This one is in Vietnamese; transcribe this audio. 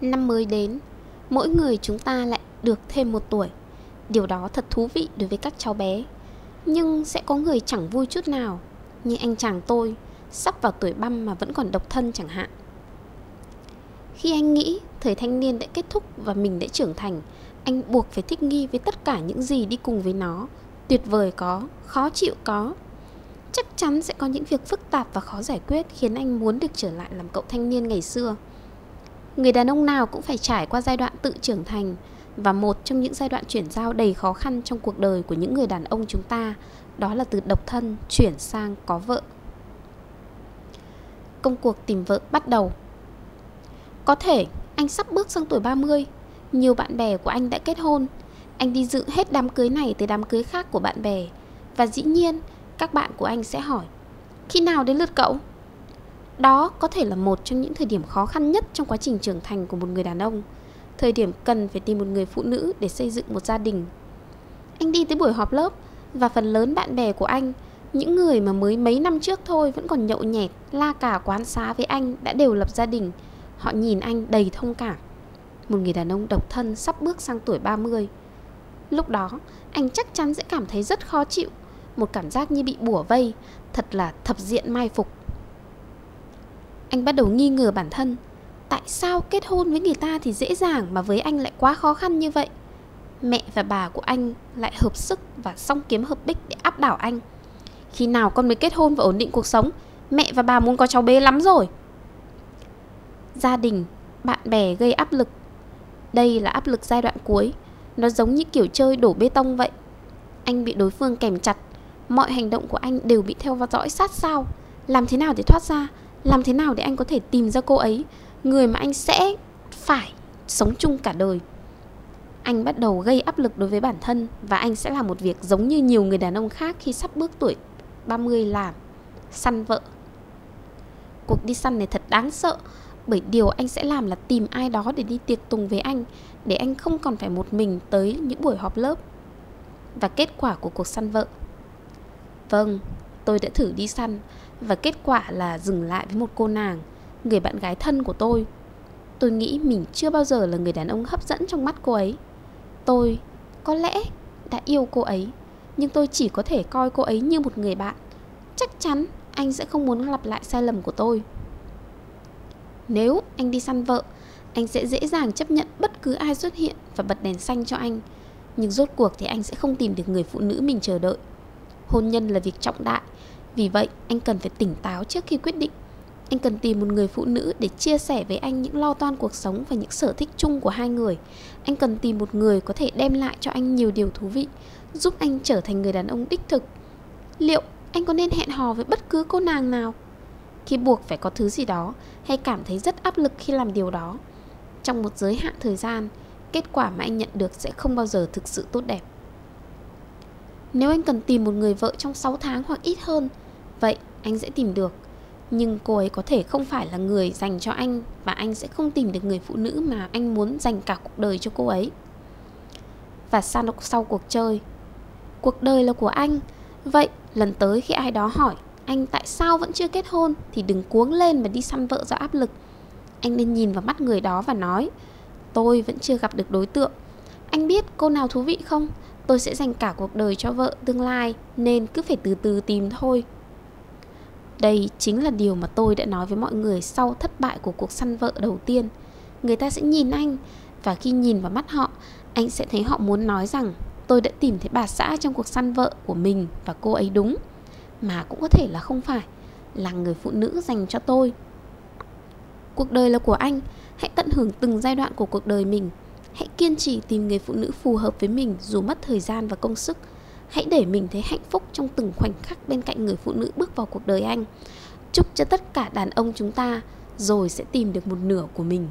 Năm mới đến, mỗi người chúng ta lại được thêm một tuổi. Điều đó thật thú vị đối với các cháu bé. Nhưng sẽ có người chẳng vui chút nào, như anh chàng tôi, sắp vào tuổi băm mà vẫn còn độc thân chẳng hạn. Khi anh nghĩ thời thanh niên đã kết thúc và mình đã trưởng thành, anh buộc phải thích nghi với tất cả những gì đi cùng với nó. Tuyệt vời có, khó chịu có. Chắc chắn sẽ có những việc phức tạp và khó giải quyết khiến anh muốn được trở lại làm cậu thanh niên ngày xưa. Người đàn ông nào cũng phải trải qua giai đoạn tự trưởng thành và một trong những giai đoạn chuyển giao đầy khó khăn trong cuộc đời của những người đàn ông chúng ta đó là từ độc thân chuyển sang có vợ. Công cuộc tìm vợ bắt đầu. Có thể anh sắp bước sang tuổi 30, nhiều bạn bè của anh đã kết hôn. Anh đi dự hết đám cưới này tới đám cưới khác của bạn bè và dĩ nhiên các bạn của anh sẽ hỏi Khi nào đến lượt cậu? Đó có thể là một trong những thời điểm khó khăn nhất trong quá trình trưởng thành của một người đàn ông. Thời điểm cần phải tìm một người phụ nữ để xây dựng một gia đình. Anh đi tới buổi họp lớp và phần lớn bạn bè của anh Những người mà mới mấy năm trước thôi vẫn còn nhậu nhẹt, la cả quán xá với anh đã đều lập gia đình. Họ nhìn anh đầy thông cảm. Một người đàn ông độc thân sắp bước sang tuổi 30 Lúc đó anh chắc chắn sẽ cảm thấy rất khó chịu. Một cảm giác như bị bủa vây, thật là thập diện mai phục. Anh bắt đầu nghi ngờ bản thân, tại sao kết hôn với người ta thì dễ dàng mà với anh lại quá khó khăn như vậy? Mẹ và bà của anh lại hợp sức và song kiếm hợp bích để áp đảo anh. Khi nào con mới kết hôn và ổn định cuộc sống, mẹ và bà muốn có cháu bé lắm rồi. Gia đình, bạn bè gây áp lực. Đây là áp lực giai đoạn cuối, nó giống như kiểu chơi đổ bê tông vậy. Anh bị đối phương kèm chặt Mọi hành động của anh đều bị theo dõi sát sao Làm thế nào để thoát ra làm thế nào để anh có thể tìm ra cô ấy? Người mà anh sẽ phải sống chung cả đời. Anh bắt đầu gây áp lực đối với bản thân Và anh sẽ làm một việc giống như nhiều người đàn ông khác Khi sắp bước tuổi 30 làm Săn vợ. Cuộc đi săn này thật đáng sợ Bởi điều anh sẽ làm là tìm ai đó để đi tiệc tùng với anh Để anh không còn phải một mình tới những buổi họp lớp. Và kết quả của cuộc săn vợ. Vâng, tôi đã thử đi săn và kết quả là dừng lại với một cô nàng, người bạn gái thân của tôi. Tôi nghĩ mình chưa bao giờ là người đàn ông hấp dẫn trong mắt cô ấy. Tôi có lẽ đã yêu cô ấy, nhưng tôi chỉ có thể coi cô ấy như một người bạn. Chắc chắn anh sẽ không muốn lặp lại sai lầm của tôi. Nếu anh đi săn vợ, anh sẽ dễ dàng chấp nhận bất cứ ai xuất hiện và bật đèn xanh cho anh. Nhưng rốt cuộc thì anh sẽ không tìm được người phụ nữ mình chờ đợi Hôn nhân là việc trọng đại. Vì vậy, anh cần phải tỉnh táo trước khi quyết định. Anh cần tìm một người phụ nữ để chia sẻ với anh những lo toan cuộc sống và những sở thích chung của hai người. Anh cần tìm một người có thể đem lại cho anh nhiều điều thú vị, Giúp anh trở thành người đàn ông đích thực. Liệu anh có nên hẹn hò với bất cứ cô nàng nào? Khi buộc phải có thứ gì đó, hay cảm thấy rất áp lực khi làm điều đó? Trong một giới hạn thời gian, Kết quả mà anh nhận được sẽ không bao giờ thực sự tốt đẹp nếu anh cần tìm một người vợ trong 6 tháng hoặc ít hơn Vậy anh sẽ tìm được. Nhưng cô ấy có thể không phải là người dành cho anh Và anh sẽ không tìm được người phụ nữ mà anh muốn dành cả cuộc đời cho cô ấy. Và sau, sau cuộc chơi Cuộc đời là của anh. Vậy lần tới khi ai đó hỏi Anh tại sao vẫn chưa kết hôn? Thì đừng cuống lên và đi săn vợ do áp lực. Anh nên nhìn vào mắt người đó và nói Tôi vẫn chưa gặp được đối tượng. Anh biết cô nào thú vị không? Tôi sẽ dành cả cuộc đời cho vợ tương lai, Nên cứ phải từ từ tìm thôi. Đây chính là điều mà tôi đã nói với mọi người Sau thất bại của cuộc săn vợ đầu tiên. Người ta sẽ nhìn anh, Và khi nhìn vào mắt họ, Anh sẽ thấy họ muốn nói rằng, Tôi đã tìm thấy bà xã trong cuộc săn vợ của mình Và cô ấy đúng. Mà cũng có thể là không phải, Là người phụ nữ dành cho tôi. Cuộc đời là của anh, Hãy tận hưởng từng giai đoạn của cuộc đời mình. Hãy kiên trì tìm người phụ nữ phù hợp với mình dù mất thời gian và công sức. Hãy để mình thấy hạnh phúc trong từng khoảnh khắc bên cạnh người phụ nữ bước vào cuộc đời anh. Chúc cho tất cả đàn ông chúng ta, rồi sẽ tìm được một nửa của mình.